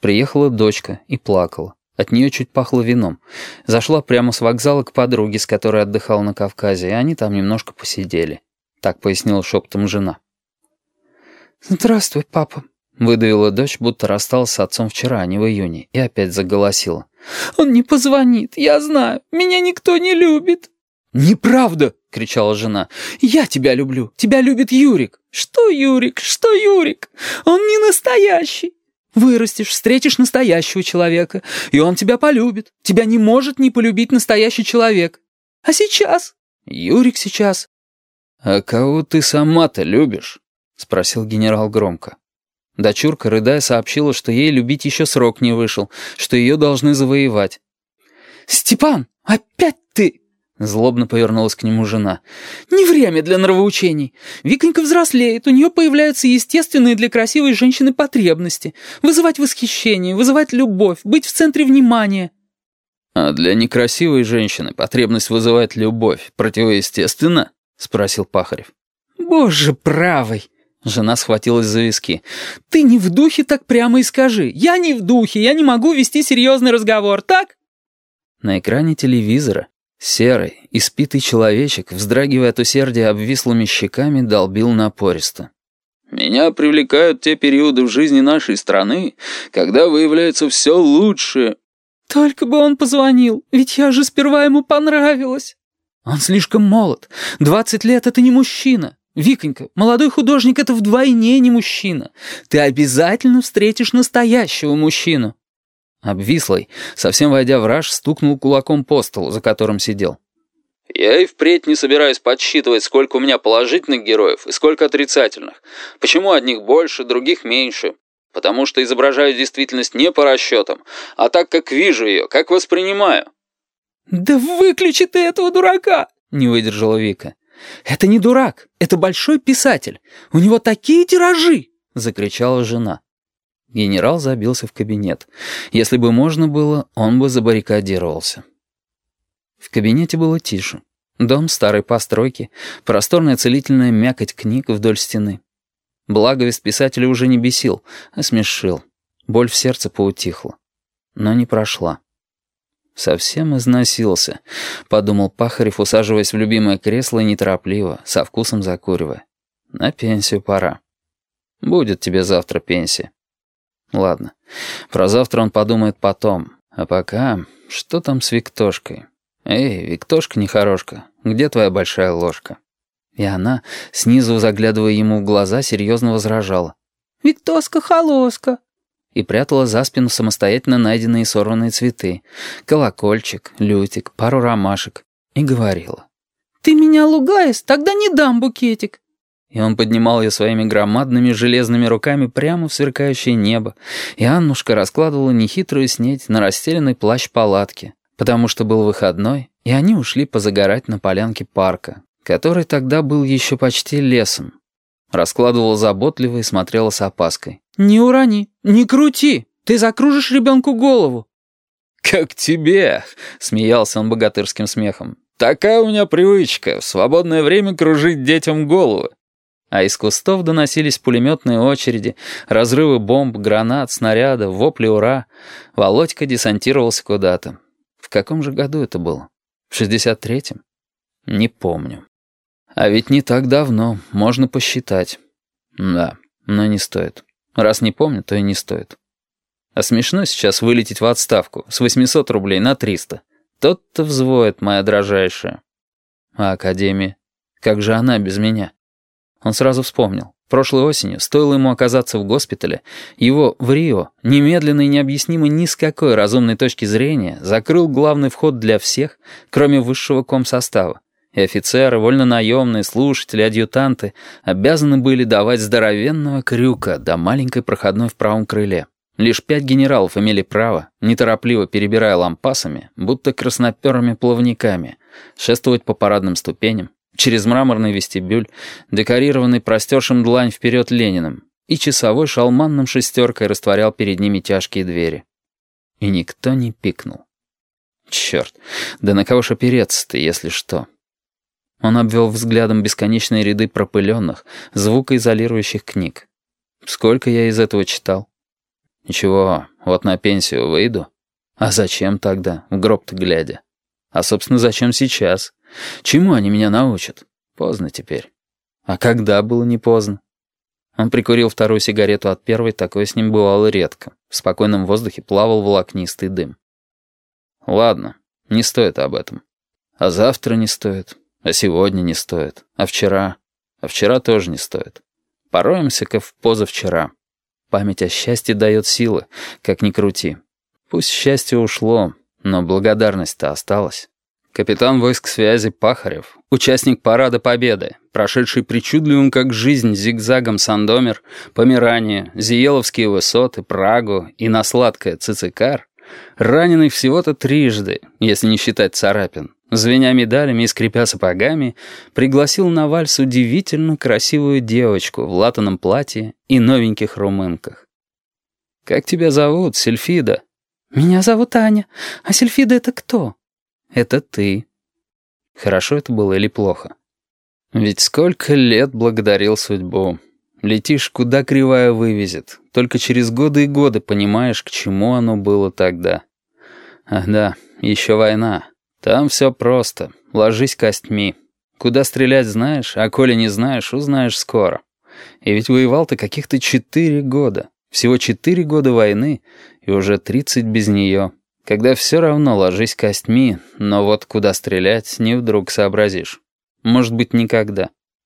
Приехала дочка и плакала. От нее чуть пахло вином. Зашла прямо с вокзала к подруге, с которой отдыхал на Кавказе, и они там немножко посидели. Так пояснила шептом жена. «Здравствуй, папа», — выдавила дочь, будто рассталась с отцом вчера, а не в июне, и опять заголосила. «Он не позвонит, я знаю, меня никто не любит». «Неправда!» — кричала жена. «Я тебя люблю, тебя любит Юрик». «Что Юрик, что Юрик? Он не настоящий». Вырастешь, встретишь настоящего человека, и он тебя полюбит. Тебя не может не полюбить настоящий человек. А сейчас? Юрик сейчас. А кого ты сама-то любишь? Спросил генерал громко. Дочурка, рыдая, сообщила, что ей любить еще срок не вышел, что ее должны завоевать. «Степан, опять ты!» Злобно повернулась к нему жена. «Не время для нравоучений. Виконька взрослеет, у нее появляются естественные для красивой женщины потребности. Вызывать восхищение, вызывать любовь, быть в центре внимания». «А для некрасивой женщины потребность вызывать любовь противоестественно?» — спросил Пахарев. «Боже правый!» — жена схватилась за виски. «Ты не в духе, так прямо и скажи. Я не в духе, я не могу вести серьезный разговор, так?» На экране телевизора Серый, испитый человечек, вздрагивая от усердия обвислыми щеками, долбил напористо. «Меня привлекают те периоды в жизни нашей страны, когда выявляется все лучшее». «Только бы он позвонил, ведь я же сперва ему понравилась». «Он слишком молод. Двадцать лет — это не мужчина. Виконька, молодой художник — это вдвойне не мужчина. Ты обязательно встретишь настоящего мужчину». Обвислый, совсем войдя в раж, стукнул кулаком по столу, за которым сидел. «Я и впредь не собираюсь подсчитывать, сколько у меня положительных героев и сколько отрицательных. Почему одних больше, других меньше? Потому что изображаю действительность не по расчетам, а так, как вижу ее, как воспринимаю». «Да выключи ты этого дурака!» — не выдержала Вика. «Это не дурак, это большой писатель. У него такие тиражи!» — закричала жена. Генерал забился в кабинет. Если бы можно было, он бы забаррикадировался. В кабинете было тише. Дом старой постройки, просторная целительная мякоть книг вдоль стены. Благовест писателя уже не бесил, а смешил. Боль в сердце поутихла. Но не прошла. «Совсем износился», — подумал Пахарев, усаживаясь в любимое кресло неторопливо, со вкусом закуривая. «На пенсию пора. Будет тебе завтра пенсия». Ладно, про завтра он подумает потом. А пока, что там с Виктошкой? Эй, Виктошка нехорошка, где твоя большая ложка? И она, снизу заглядывая ему в глаза, серьезно возражала. «Виктоска-холоска!» И прятала за спину самостоятельно найденные сорванные цветы. Колокольчик, лютик, пару ромашек. И говорила. «Ты меня лугаешь? Тогда не дам букетик». И он поднимал ее своими громадными железными руками прямо в сверкающее небо, и Аннушка раскладывала нехитрую снеть на расстеленный плащ палатки, потому что был выходной, и они ушли позагорать на полянке парка, который тогда был еще почти лесом. Раскладывала заботливо и смотрела с опаской. «Не урони, не крути, ты закружишь ребенку голову». «Как тебе?» — смеялся он богатырским смехом. «Такая у меня привычка в свободное время кружить детям головы. А из кустов доносились пулеметные очереди, разрывы бомб, гранат, снарядов, вопли «Ура!». Володька десантировался куда-то. В каком же году это было? В 63-м? Не помню. А ведь не так давно, можно посчитать. Да, но не стоит. Раз не помню, то и не стоит. А смешно сейчас вылететь в отставку с 800 рублей на 300. Тот-то взвоет, моя дрожайшая. А Академия? Как же она без меня? Он сразу вспомнил. Прошлой осенью, стоило ему оказаться в госпитале, его в Рио, немедленно и необъяснимо ни с какой разумной точки зрения, закрыл главный вход для всех, кроме высшего комсостава. И офицеры, вольнонаемные, слушатели, адъютанты обязаны были давать здоровенного крюка до маленькой проходной в правом крыле. Лишь пять генералов имели право, неторопливо перебирая лампасами, будто красноперыми плавниками, шествовать по парадным ступеням, через мраморный вестибюль, декорированный простершим длань вперед Лениным, и часовой шалманным шестеркой растворял перед ними тяжкие двери. И никто не пикнул. Черт, да на кого ж опереться-то, если что? Он обвел взглядом бесконечные ряды пропыленных, звукоизолирующих книг. Сколько я из этого читал? Ничего, Вот на пенсию выйду. А зачем тогда, в гроб-то глядя? А, собственно, зачем сейчас? Чему они меня научат? Поздно теперь. А когда было не поздно? Он прикурил вторую сигарету от первой, такое с ним бывало редко. В спокойном воздухе плавал волокнистый дым. Ладно, не стоит об этом. А завтра не стоит, а сегодня не стоит, а вчера, а вчера тоже не стоит. Пороемся-ка в позавчера. Память о счастье дает силы, как ни крути. Пусть счастье ушло, но благодарность-то осталась. Капитан войск связи Пахарев, участник Парада Победы, прошедший причудливым как жизнь зигзагом Сандомер, Померание, Зиеловские высоты, Прагу и на сладкое Цицикар, раненый всего-то трижды, если не считать царапин, звеня медалями и скрипя сапогами, пригласил на вальс удивительно красивую девочку в латаном платье и новеньких румынках. «Как тебя зовут, Сельфида?» «Меня зовут Аня. А Сельфида — это кто?» «Это ты». Хорошо это было или плохо? Ведь сколько лет благодарил судьбу. Летишь, куда кривая вывезет. Только через годы и годы понимаешь, к чему оно было тогда. Ах да, еще война. Там все просто. Ложись костьми. Куда стрелять знаешь, а коли не знаешь, узнаешь скоро. И ведь воевал ты каких-то четыре года. Всего четыре года войны, и уже тридцать без нее. Когда все равно ложись костьми, но вот куда стрелять не вдруг сообразишь. Может быть, никогда.